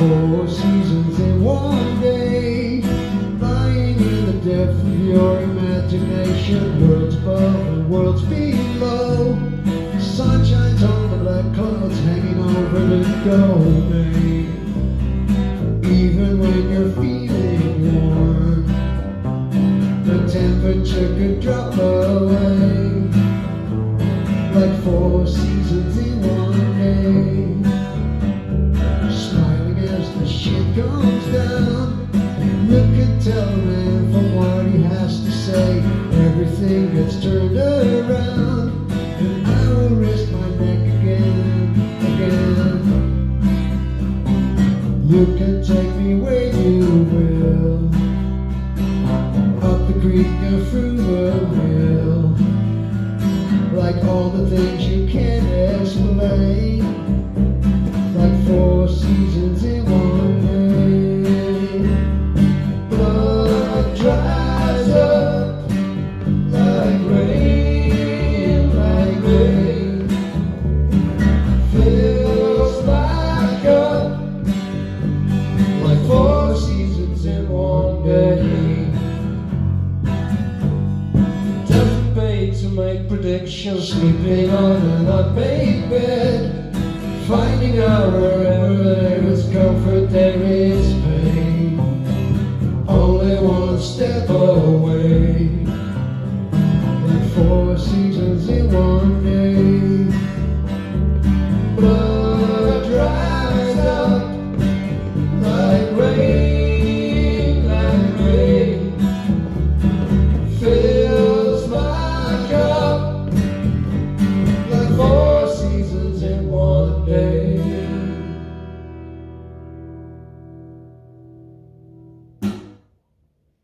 seasons in one day. Lying in the depth of your imagination, worlds above and worlds below. Sun shines on the black clouds hanging over the Golden. Even when you're feeling goes down. Look and tell man from what he has to say. Everything gets turned around. And I will risk my neck again, again. You can take me where you will. Up the creek and through the hill like all the things you can't explain, like four seasons in make predictions, sleeping on an unmade bed. Finding out wherever there is comfort,